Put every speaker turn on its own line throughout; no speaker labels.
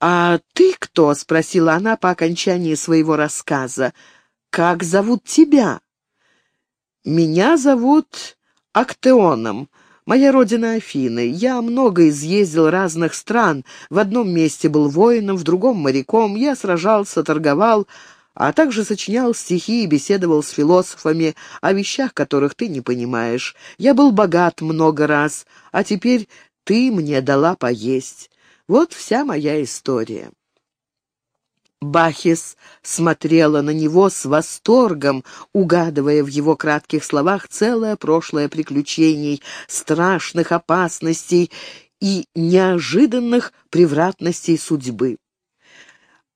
«А ты кто?» — спросила она по окончании своего рассказа. «Как зовут тебя?» «Меня зовут Актеоном. Моя родина Афины. Я много изъездил разных стран. В одном месте был воином, в другом — моряком. Я сражался, торговал, а также сочинял стихи и беседовал с философами о вещах, которых ты не понимаешь. Я был богат много раз, а теперь ты мне дала поесть. Вот вся моя история». Бахис смотрела на него с восторгом, угадывая в его кратких словах целое прошлое приключений, страшных опасностей и неожиданных превратностей судьбы.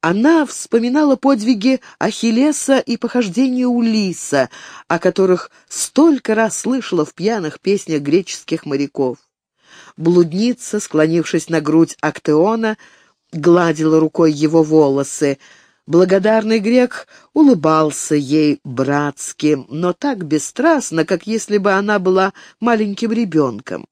Она вспоминала подвиги Ахиллеса и похождения Улиса, о которых столько раз слышала в пьяных песнях греческих моряков. Блудница, склонившись на грудь Актеона, гладила рукой его волосы. Благодарный грек улыбался ей братски, но так бесстрастно, как если бы она была маленьким ребенком.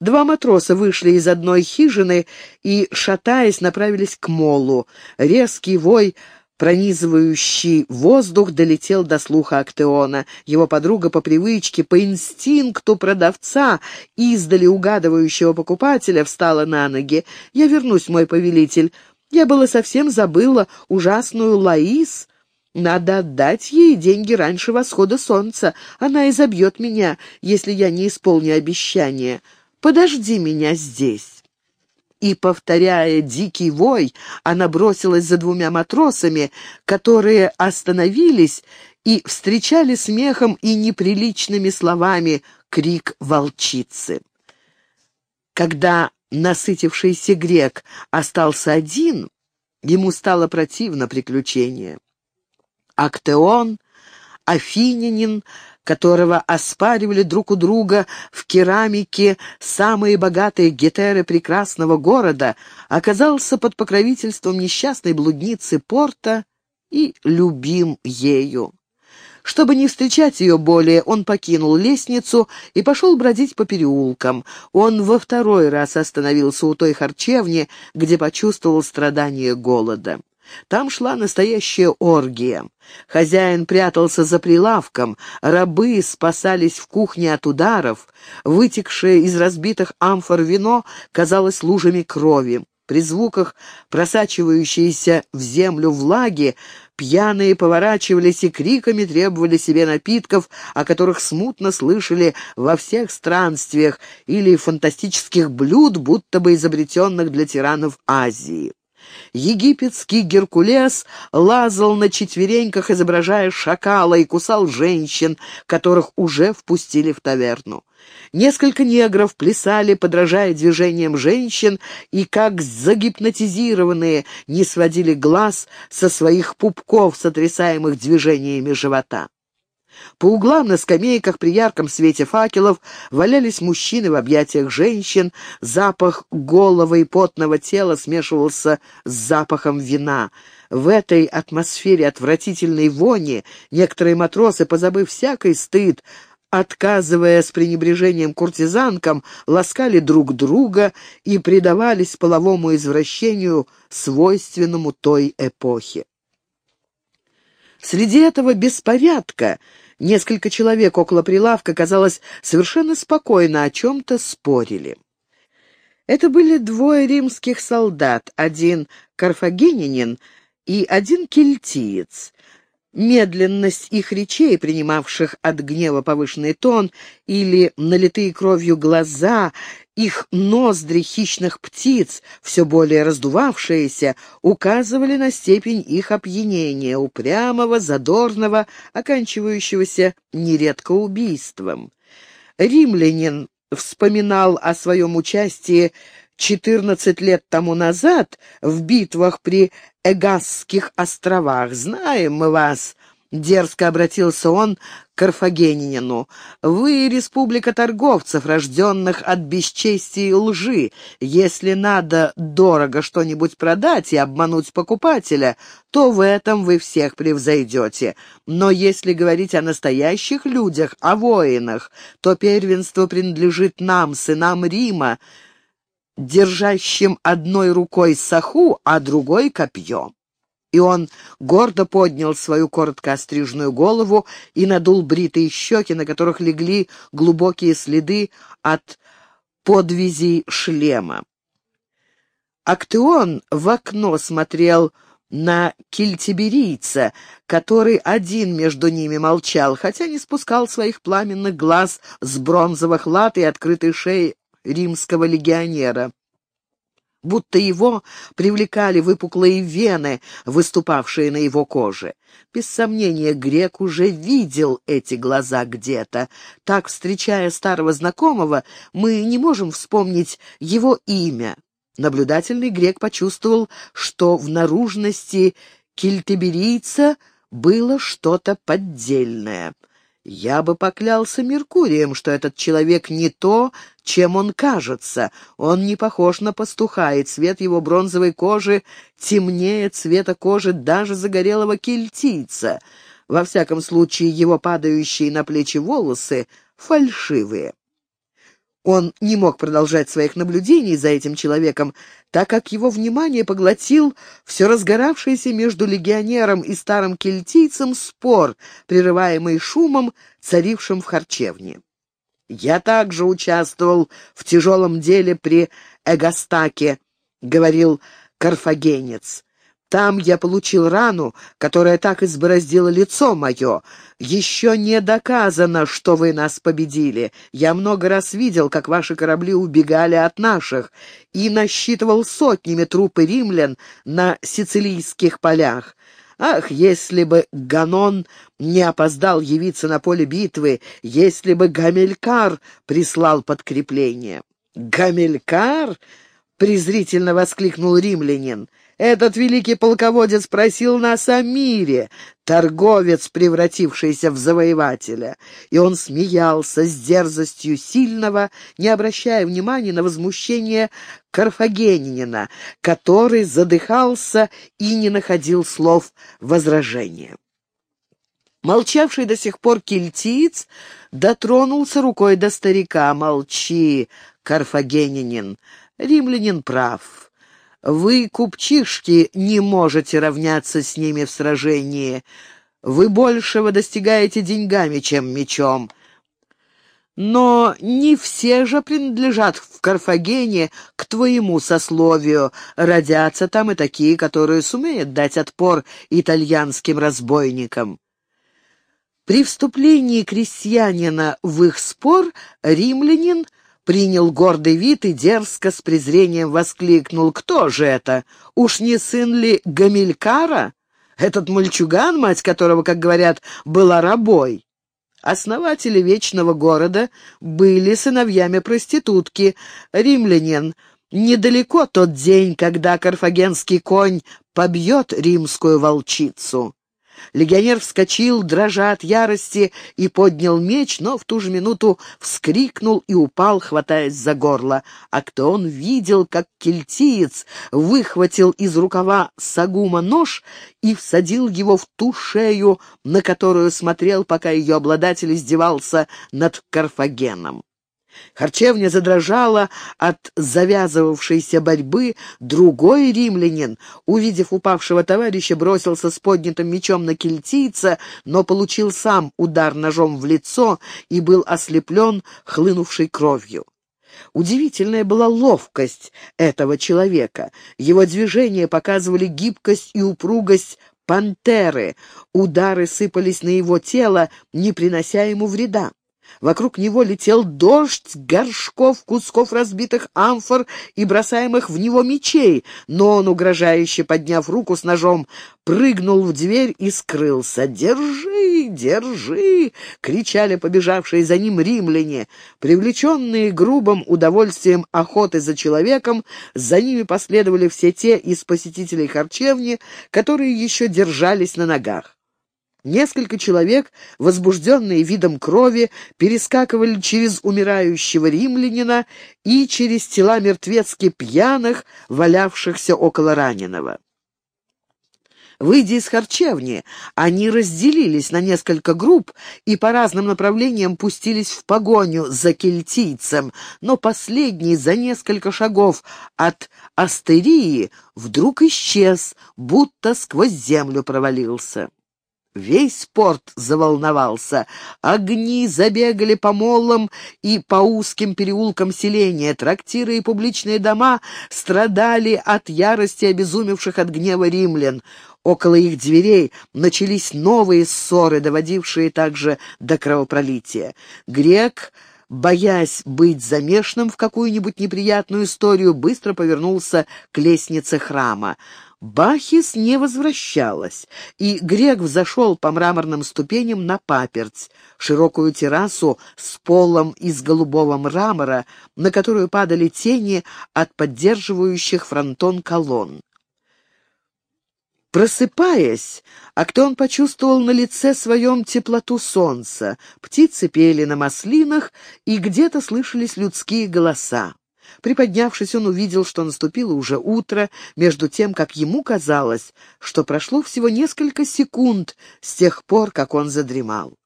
Два матроса вышли из одной хижины и, шатаясь, направились к молу. Резкий вой пронизывающий воздух долетел до слуха Актеона. Его подруга по привычке, по инстинкту продавца, издали угадывающего покупателя, встала на ноги. «Я вернусь, мой повелитель. Я было совсем забыла ужасную Лаис». Надо отдать ей деньги раньше восхода солнца. Она изобьет меня, если я не исполню обещание. Подожди меня здесь». И, повторяя дикий вой, она бросилась за двумя матросами, которые остановились и встречали смехом и неприличными словами крик волчицы. Когда насытившийся грек остался один, ему стало противно приключение. Актеон, афинянин, которого оспаривали друг у друга в керамике самые богатые гетеры прекрасного города, оказался под покровительством несчастной блудницы Порта и любим ею. Чтобы не встречать ее более, он покинул лестницу и пошел бродить по переулкам. Он во второй раз остановился у той харчевни, где почувствовал страдание голода. Там шла настоящая оргия. Хозяин прятался за прилавком, рабы спасались в кухне от ударов, вытекшее из разбитых амфор вино казалось лужами крови. При звуках, просачивающейся в землю влаги, пьяные поворачивались и криками требовали себе напитков, о которых смутно слышали во всех странствиях, или фантастических блюд, будто бы изобретенных для тиранов Азии. Египетский Геркулес лазал на четвереньках, изображая шакала, и кусал женщин, которых уже впустили в таверну. Несколько негров плясали, подражая движениям женщин, и, как загипнотизированные, не сводили глаз со своих пупков, сотрясаемых движениями живота. По углам на скамейках при ярком свете факелов валялись мужчины в объятиях женщин, запах голого и потного тела смешивался с запахом вина. В этой атмосфере отвратительной вони некоторые матросы, позабыв всякий стыд, отказывая с пренебрежением куртизанкам, ласкали друг друга и предавались половому извращению, свойственному той эпохе. Среди этого беспорядка Несколько человек около прилавка, казалось, совершенно спокойно о чем-то спорили. Это были двое римских солдат, один карфагенинин и один кельтиец. Медленность их речей, принимавших от гнева повышенный тон, или налитые кровью глаза, их ноздри хищных птиц, все более раздувавшиеся, указывали на степень их опьянения, упрямого, задорного, оканчивающегося нередко убийством. Римлянин вспоминал о своем участии 14 лет тому назад в битвах при Эгасских островах. Знаем мы вас, Дерзко обратился он к Карфагенинину. «Вы — республика торговцев, рожденных от бесчестия и лжи. Если надо дорого что-нибудь продать и обмануть покупателя, то в этом вы всех превзойдете. Но если говорить о настоящих людях, о воинах, то первенство принадлежит нам, сынам Рима, держащим одной рукой саху, а другой — копье. И он гордо поднял свою коротко остриженную голову и надул бритые щеки, на которых легли глубокие следы от подвизей шлема. Актеон в окно смотрел на кильтиберийца, который один между ними молчал, хотя не спускал своих пламенных глаз с бронзовых лат и открытой шеи римского легионера будто его привлекали выпуклые вены, выступавшие на его коже. Без сомнения, грек уже видел эти глаза где-то. Так, встречая старого знакомого, мы не можем вспомнить его имя. Наблюдательный грек почувствовал, что в наружности кильтеберийца было что-то поддельное. Я бы поклялся Меркурием, что этот человек не то, чем он кажется. Он не похож на пастуха, и цвет его бронзовой кожи темнее цвета кожи даже загорелого кельтийца. Во всяком случае, его падающие на плечи волосы фальшивые. Он не мог продолжать своих наблюдений за этим человеком, так как его внимание поглотил все разгоравшийся между легионером и старым кельтийцем спор, прерываемый шумом, царившим в харчевне. «Я также участвовал в тяжелом деле при Эгостаке», — говорил карфагенец. Там я получил рану, которая так избороздила лицо мое. Еще не доказано, что вы нас победили. Я много раз видел, как ваши корабли убегали от наших, и насчитывал сотнями трупы римлян на сицилийских полях. Ах, если бы Ганон не опоздал явиться на поле битвы, если бы Гамелькар прислал подкрепление. «Гамелькар?» — презрительно воскликнул римлянин. Этот великий полководец просил нас о мире, торговец, превратившийся в завоевателя. И он смеялся с дерзостью сильного, не обращая внимания на возмущение карфагенинина, который задыхался и не находил слов возражения. Молчавший до сих пор кельтиец дотронулся рукой до старика. «Молчи, карфагенинин, римлянин прав». Вы, купчишки, не можете равняться с ними в сражении. Вы большего достигаете деньгами, чем мечом. Но не все же принадлежат в Карфагене к твоему сословию. Родятся там и такие, которые сумеют дать отпор итальянским разбойникам. При вступлении крестьянина в их спор римлянин — принял гордый вид и дерзко с презрением воскликнул. «Кто же это? Уж не сын ли Гамилькара? Этот мальчуган, мать которого, как говорят, была рабой?» Основатели Вечного Города были сыновьями проститутки, римлянин. Недалеко тот день, когда карфагенский конь побьет римскую волчицу. Легионер вскочил, дрожа от ярости, и поднял меч, но в ту же минуту вскрикнул и упал, хватаясь за горло. А кто он видел, как кельтиец выхватил из рукава Сагума нож и всадил его в ту шею, на которую смотрел, пока ее обладатель издевался над Карфагеном. Харчевня задрожала от завязывавшейся борьбы. Другой римлянин, увидев упавшего товарища, бросился с поднятым мечом на кельтийца, но получил сам удар ножом в лицо и был ослеплен хлынувшей кровью. Удивительная была ловкость этого человека. Его движения показывали гибкость и упругость пантеры. Удары сыпались на его тело, не принося ему вреда. Вокруг него летел дождь горшков, кусков разбитых амфор и бросаемых в него мечей, но он, угрожающе подняв руку с ножом, прыгнул в дверь и скрылся. «Держи, держи!» — кричали побежавшие за ним римляне. Привлеченные грубым удовольствием охоты за человеком, за ними последовали все те из посетителей харчевни, которые еще держались на ногах. Несколько человек, возбужденные видом крови, перескакивали через умирающего римлянина и через тела мертвецки пьяных, валявшихся около раненого. Выйдя из харчевни, они разделились на несколько групп и по разным направлениям пустились в погоню за кельтийцем, но последний за несколько шагов от астерии вдруг исчез, будто сквозь землю провалился. Весь порт заволновался. Огни забегали по молам и по узким переулкам селения. Трактиры и публичные дома страдали от ярости обезумевших от гнева римлян. Около их дверей начались новые ссоры, доводившие также до кровопролития. Грек боясь быть замешанным в какую-нибудь неприятную историю, быстро повернулся к лестнице храма. Бахис не возвращалась, и Грек взошел по мраморным ступеням на паперть, широкую террасу с полом из голубого мрамора, на которую падали тени от поддерживающих фронтон колонн. Просыпаясь, Актеон почувствовал на лице своем теплоту солнца. Птицы пели на маслинах, и где-то слышались людские голоса. Приподнявшись, он увидел, что наступило уже утро, между тем, как ему казалось, что прошло всего несколько секунд с тех пор, как он задремал.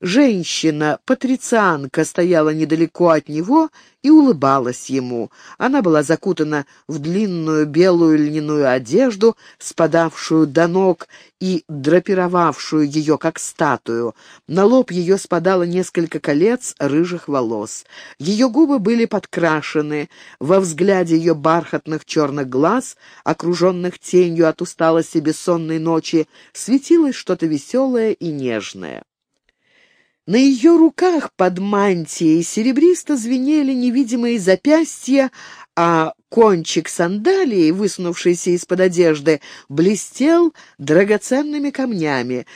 Женщина, патрицианка, стояла недалеко от него и улыбалась ему. Она была закутана в длинную белую льняную одежду, спадавшую до ног и драпировавшую ее как статую. На лоб ее спадало несколько колец рыжих волос. Ее губы были подкрашены. Во взгляде ее бархатных черных глаз, окруженных тенью от усталости бессонной ночи, светилось что-то веселое и нежное. На ее руках под мантией серебристо звенели невидимые запястья, а кончик сандалии, высунувшийся из-под одежды, блестел драгоценными камнями.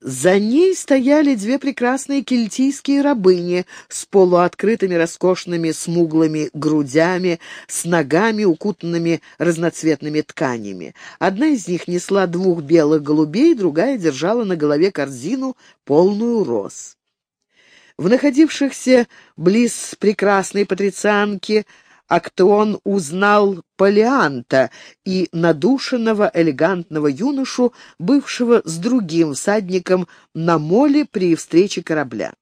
За ней стояли две прекрасные кельтийские рабыни с полуоткрытыми роскошными смуглыми грудями, с ногами, укутанными разноцветными тканями. Одна из них несла двух белых голубей, другая держала на голове корзину, полную роз. В находившихся близ прекрасной патрицианки Актеон узнал Полианта и надушенного элегантного юношу, бывшего с другим всадником на моле при встрече корабля.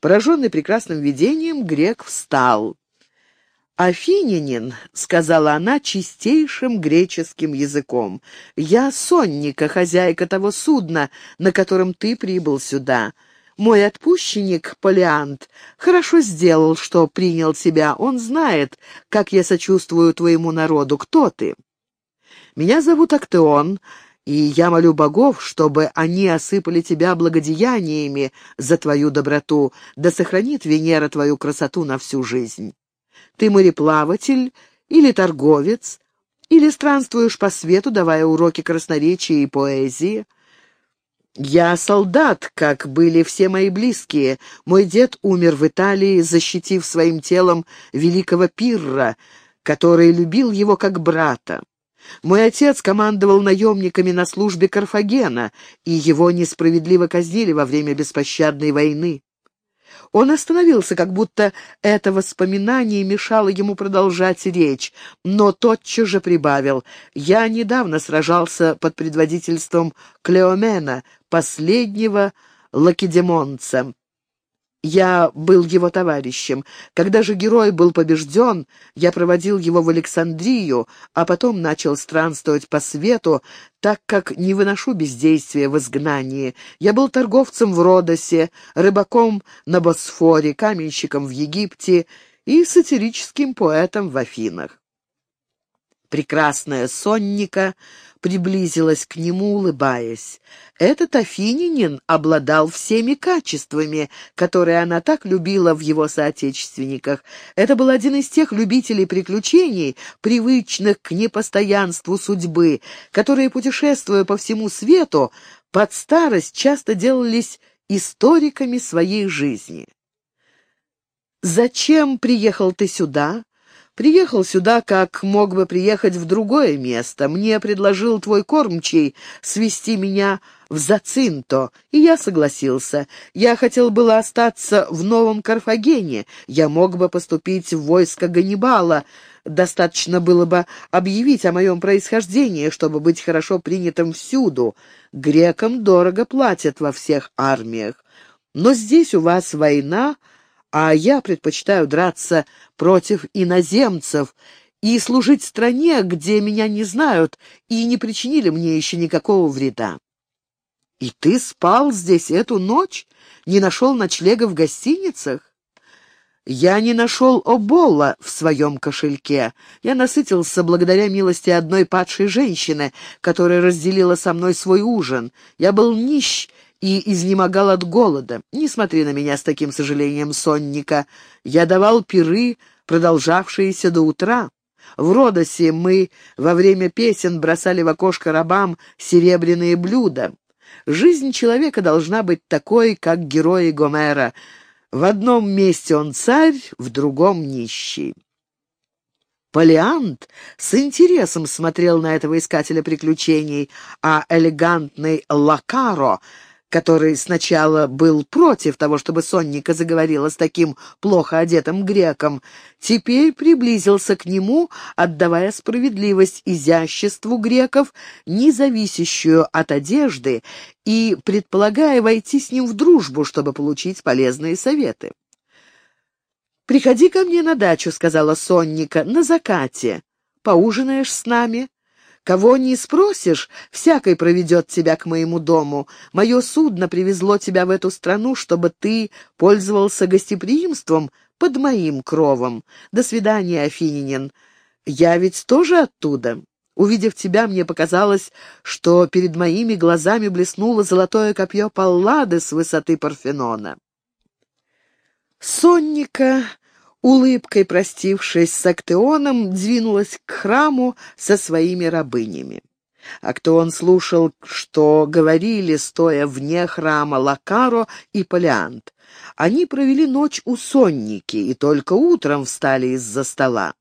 Пораженный прекрасным видением, грек встал. «Афинянин», — сказала она чистейшим греческим языком, — «я сонника, хозяйка того судна, на котором ты прибыл сюда». Мой отпущенник, Полиант, хорошо сделал, что принял тебя. Он знает, как я сочувствую твоему народу. Кто ты? Меня зовут Актеон, и я молю богов, чтобы они осыпали тебя благодеяниями за твою доброту, да сохранит Венера твою красоту на всю жизнь. Ты мореплаватель или торговец, или странствуешь по свету, давая уроки красноречия и поэзии — я солдат, как были все мои близкие. Мой дед умер в Италии, защитив своим телом великого Пирра, который любил его как брата. Мой отец командовал наемниками на службе Карфагена, и его несправедливо казнили во время беспощадной войны. Он остановился, как будто это воспоминание мешало ему продолжать речь, но тотчас же прибавил. «Я недавно сражался под предводительством Клеомена, последнего лакедемонца. Я был его товарищем. Когда же герой был побежден, я проводил его в Александрию, а потом начал странствовать по свету, так как не выношу бездействия в изгнании. Я был торговцем в Родосе, рыбаком на Босфоре, каменщиком в Египте и сатирическим поэтом в Афинах. Прекрасная сонника приблизилась к нему, улыбаясь. Этот афининин обладал всеми качествами, которые она так любила в его соотечественниках. Это был один из тех любителей приключений, привычных к непостоянству судьбы, которые, путешествуя по всему свету, под старость часто делались историками своей жизни. «Зачем приехал ты сюда?» Приехал сюда, как мог бы приехать в другое место. Мне предложил твой кормчий свести меня в Зацинто, и я согласился. Я хотел было остаться в Новом Карфагене. Я мог бы поступить в войско Ганнибала. Достаточно было бы объявить о моем происхождении, чтобы быть хорошо принятым всюду. Грекам дорого платят во всех армиях. Но здесь у вас война, а я предпочитаю драться против иноземцев и служить стране, где меня не знают и не причинили мне еще никакого вреда. И ты спал здесь эту ночь? Не нашел ночлега в гостиницах? Я не нашел обола в своем кошельке. Я насытился благодаря милости одной падшей женщины, которая разделила со мной свой ужин. Я был нищ и изнемогал от голода. Не смотри на меня с таким сожалением, сонника. Я давал пиры, продолжавшиеся до утра. В Родосе мы во время песен бросали в окошко рабам серебряные блюда. Жизнь человека должна быть такой, как герои Гомера. В одном месте он царь, в другом нищий. Полиант с интересом смотрел на этого искателя приключений, а элегантный Лакаро который сначала был против того, чтобы Сонника заговорила с таким плохо одетым греком, теперь приблизился к нему, отдавая справедливость изяществу греков, не зависящую от одежды, и предполагая войти с ним в дружбу, чтобы получить полезные советы. «Приходи ко мне на дачу», — сказала Сонника, — «на закате. Поужинаешь с нами?» Кого не спросишь, всякой проведет тебя к моему дому. Мое судно привезло тебя в эту страну, чтобы ты пользовался гостеприимством под моим кровом. До свидания, Афининин. Я ведь тоже оттуда. Увидев тебя, мне показалось, что перед моими глазами блеснуло золотое копье Паллады с высоты Парфенона. Сонника улыбкой простившись с Актеоном, двинулась к храму со своими рабынями. Актеон слушал, что говорили, стоя вне храма Лакаро и Полиант. Они провели ночь у сонники и только утром встали из-за стола.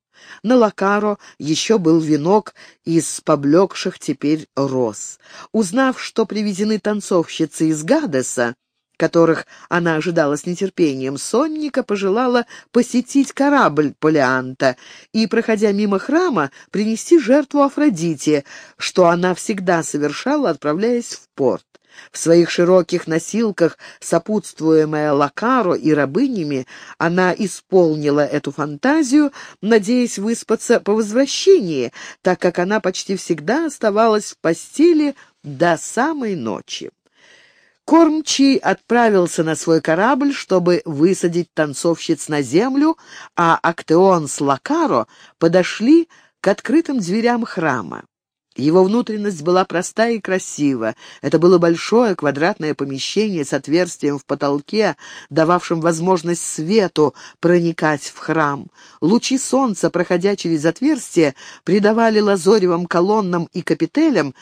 На Лакаро еще был венок из поблекших теперь роз. Узнав, что привезены танцовщицы из Гадеса, которых она ожидала с нетерпением, Сонника пожелала посетить корабль Полианта и, проходя мимо храма, принести жертву Афродите, что она всегда совершала, отправляясь в порт. В своих широких носилках, сопутствуемая Лакаро и рабынями, она исполнила эту фантазию, надеясь выспаться по возвращении, так как она почти всегда оставалась в постели до самой ночи. Кормчий отправился на свой корабль, чтобы высадить танцовщиц на землю, а Актеон с Лакаро подошли к открытым дверям храма. Его внутренность была проста и красива. Это было большое квадратное помещение с отверстием в потолке, дававшим возможность свету проникать в храм. Лучи солнца, проходя через отверстие, придавали лазоревым колоннам и капителям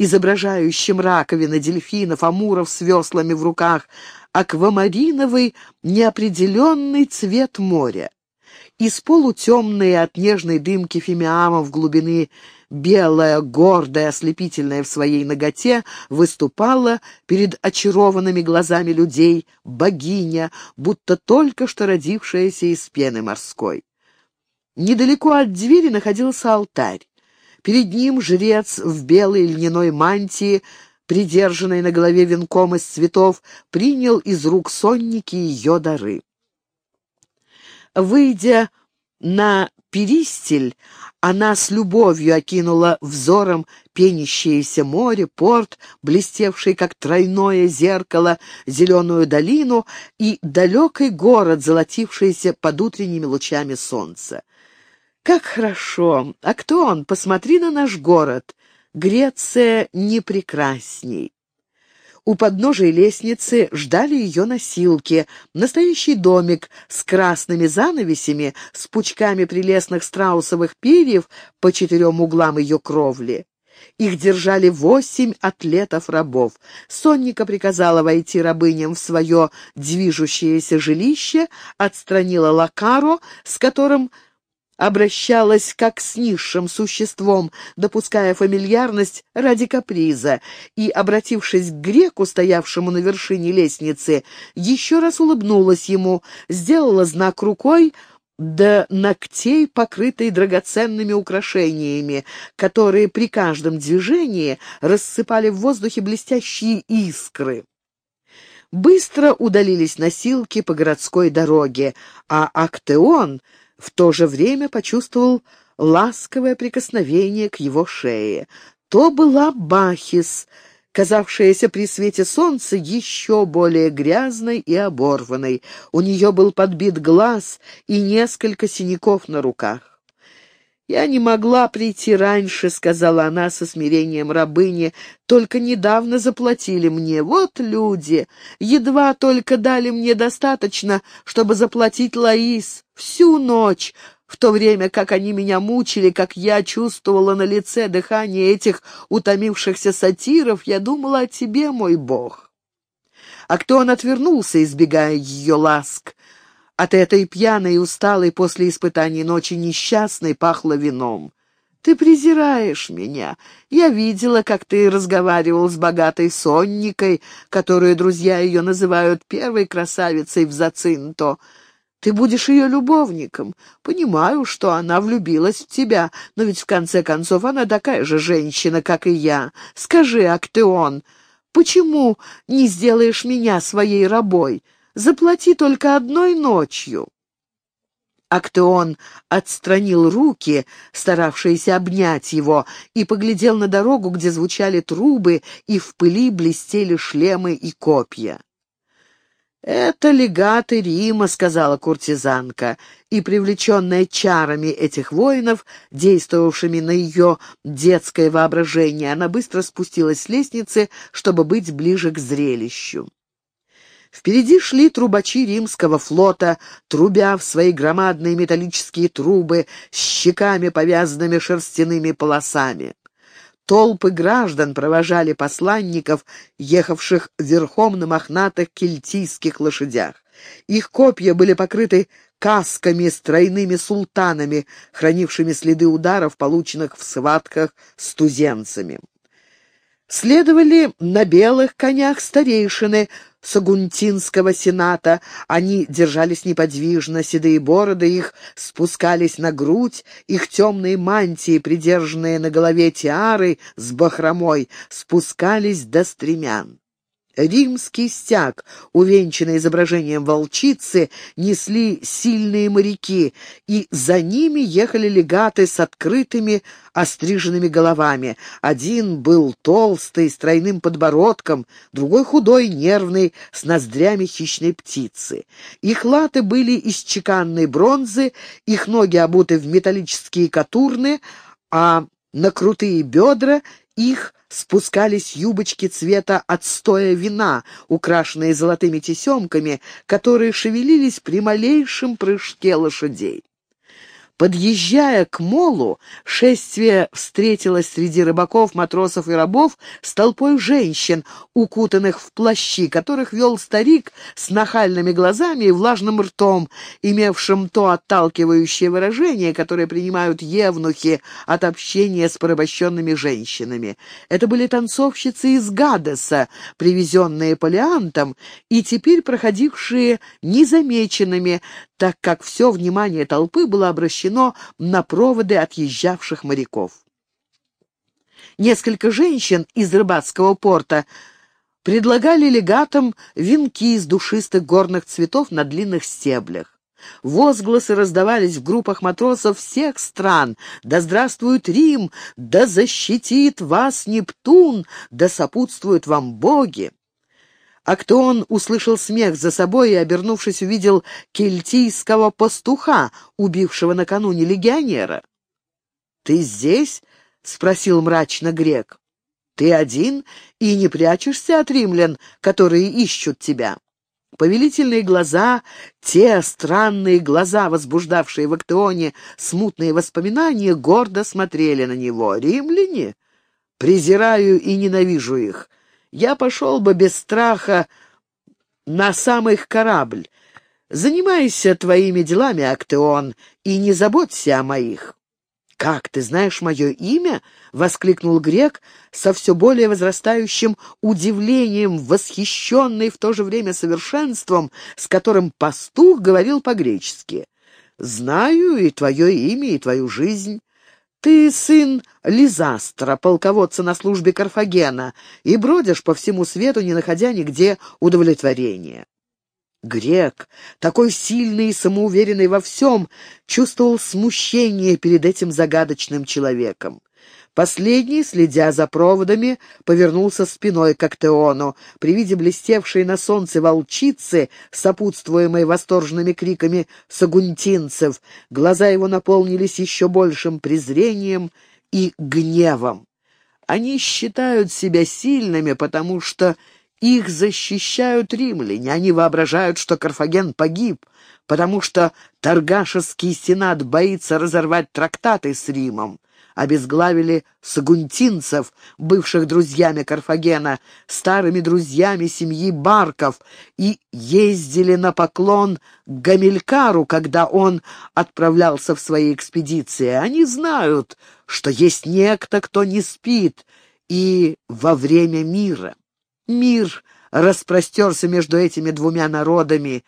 изображающим раковины дельфинов, амуров с веслами в руках, аквамариновый неопределенный цвет моря. Из полутемной от нежной дымки фимиамов глубины белая, гордая, ослепительная в своей ноготе, выступала перед очарованными глазами людей богиня, будто только что родившаяся из пены морской. Недалеко от двери находился алтарь. Перед ним жрец в белой льняной мантии, придержанной на голове венком из цветов, принял из рук сонники ее дары. Выйдя на перистель, она с любовью окинула взором пенящееся море, порт, блестевший как тройное зеркало, зеленую долину и далекий город, золотившийся под утренними лучами солнца. Как хорошо! А кто он? Посмотри на наш город. Греция не прекрасней. У подножия лестницы ждали ее носилки, настоящий домик с красными занавесями, с пучками прелестных страусовых перьев по четырем углам ее кровли. Их держали восемь атлетов-рабов. Сонника приказала войти рабыням в свое движущееся жилище, отстранила Лакаро, с которым обращалась как с низшим существом, допуская фамильярность ради каприза, и, обратившись к греку, стоявшему на вершине лестницы, еще раз улыбнулась ему, сделала знак рукой, до ногтей, покрытой драгоценными украшениями, которые при каждом движении рассыпали в воздухе блестящие искры. Быстро удалились носилки по городской дороге, а Актеон в то же время почувствовал ласковое прикосновение к его шее. То была Бахис, казавшаяся при свете солнца еще более грязной и оборванной. У нее был подбит глаз и несколько синяков на руках. «Я не могла прийти раньше», — сказала она со смирением рабыни, — «только недавно заплатили мне. Вот люди! Едва только дали мне достаточно, чтобы заплатить Лаис. Всю ночь, в то время как они меня мучили, как я чувствовала на лице дыхание этих утомившихся сатиров, я думала о тебе, мой бог». А кто он отвернулся, избегая ее ласк. От этой пьяной и усталой после испытаний ночи несчастной пахло вином. «Ты презираешь меня. Я видела, как ты разговаривал с богатой сонникой, которую друзья ее называют первой красавицей в Зацинто. Ты будешь ее любовником. Понимаю, что она влюбилась в тебя, но ведь в конце концов она такая же женщина, как и я. Скажи, Актеон, почему не сделаешь меня своей рабой?» Заплати только одной ночью». Актеон отстранил руки, старавшиеся обнять его, и поглядел на дорогу, где звучали трубы, и в пыли блестели шлемы и копья. «Это легаты Рима», — сказала куртизанка, и, привлеченная чарами этих воинов, действовавшими на ее детское воображение, она быстро спустилась с лестницы, чтобы быть ближе к зрелищу. Впереди шли трубачи римского флота, трубя в свои громадные металлические трубы с щеками, повязанными шерстяными полосами. Толпы граждан провожали посланников, ехавших верхом на мохнатых кельтийских лошадях. Их копья были покрыты касками с тройными султанами, хранившими следы ударов, полученных в схватках с туземцами. Следовали на белых конях старейшины, Сагунтинского сената. Они держались неподвижно, седые бороды их спускались на грудь, их темные мантии, придержанные на голове тиары с бахромой, спускались до стремян. Римский стяг, увенчанный изображением волчицы, несли сильные моряки, и за ними ехали легаты с открытыми, остриженными головами. Один был толстый, с тройным подбородком, другой худой, нервный, с ноздрями хищной птицы. Их латы были из чеканной бронзы, их ноги обуты в металлические катурны, а на крутые бедра их спускались юбочки цвета отстоя вина, украшенные золотыми тесемками, которые шевелились при малейшем прыжке лошадей. Подъезжая к молу, шествие встретилось среди рыбаков, матросов и рабов с толпой женщин, укутанных в плащи, которых вел старик с нахальными глазами и влажным ртом, имевшим то отталкивающее выражение, которое принимают евнухи от общения с порабощенными женщинами. Это были танцовщицы из Гадеса, привезенные Полиантом, и теперь проходившие незамеченными, так как все внимание толпы было обращено на проводы отъезжавших моряков. Несколько женщин из рыбацкого порта предлагали легатам венки из душистых горных цветов на длинных стеблях. Возгласы раздавались в группах матросов всех стран. «Да здравствует Рим! Да защитит вас Нептун! Да сопутствуют вам боги!» А кто он услышал смех за собой и, обернувшись, увидел кельтийского пастуха, убившего накануне легионера. «Ты здесь?» — спросил мрачно грек. «Ты один и не прячешься от римлян, которые ищут тебя?» Повелительные глаза, те странные глаза, возбуждавшие в Актеоне смутные воспоминания, гордо смотрели на него. «Римляне? Презираю и ненавижу их я пошел бы без страха на сам их корабль. Занимайся твоими делами, Актеон, и не заботься о моих». «Как, ты знаешь мое имя?» — воскликнул грек со все более возрастающим удивлением, восхищенный в то же время совершенством, с которым пастух говорил по-гречески. «Знаю и твое имя, и твою жизнь. Ты сын Лизастра, полководца на службе Карфагена, и бродишь по всему свету, не находя нигде удовлетворения. Грек, такой сильный и самоуверенный во всем, чувствовал смущение перед этим загадочным человеком. Последний, следя за проводами, повернулся спиной к Актеону. При виде блестевшей на солнце волчицы, сопутствуемой восторженными криками сагунтинцев, глаза его наполнились еще большим презрением и гневом. Они считают себя сильными, потому что их защищают римляне. Они воображают, что Карфаген погиб, потому что Таргашевский сенат боится разорвать трактаты с Римом. Обезглавили сагунтинцев, бывших друзьями Карфагена, старыми друзьями семьи Барков, и ездили на поклон к Гамилькару, когда он отправлялся в свои экспедиции. Они знают, что есть некто, кто не спит, и во время мира. Мир распростерся между этими двумя народами,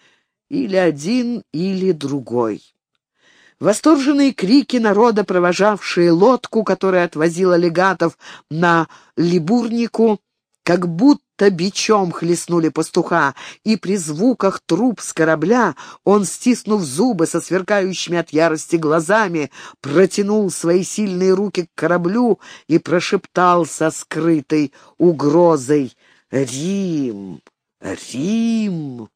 или один, или другой. Восторженные крики народа, провожавшие лодку, которая отвозила легатов на Либурнику, как будто бичом хлестнули пастуха, и при звуках труб с корабля он, стиснув зубы со сверкающими от ярости глазами, протянул свои сильные руки к кораблю и прошептал со скрытой угрозой — Рим, Рим.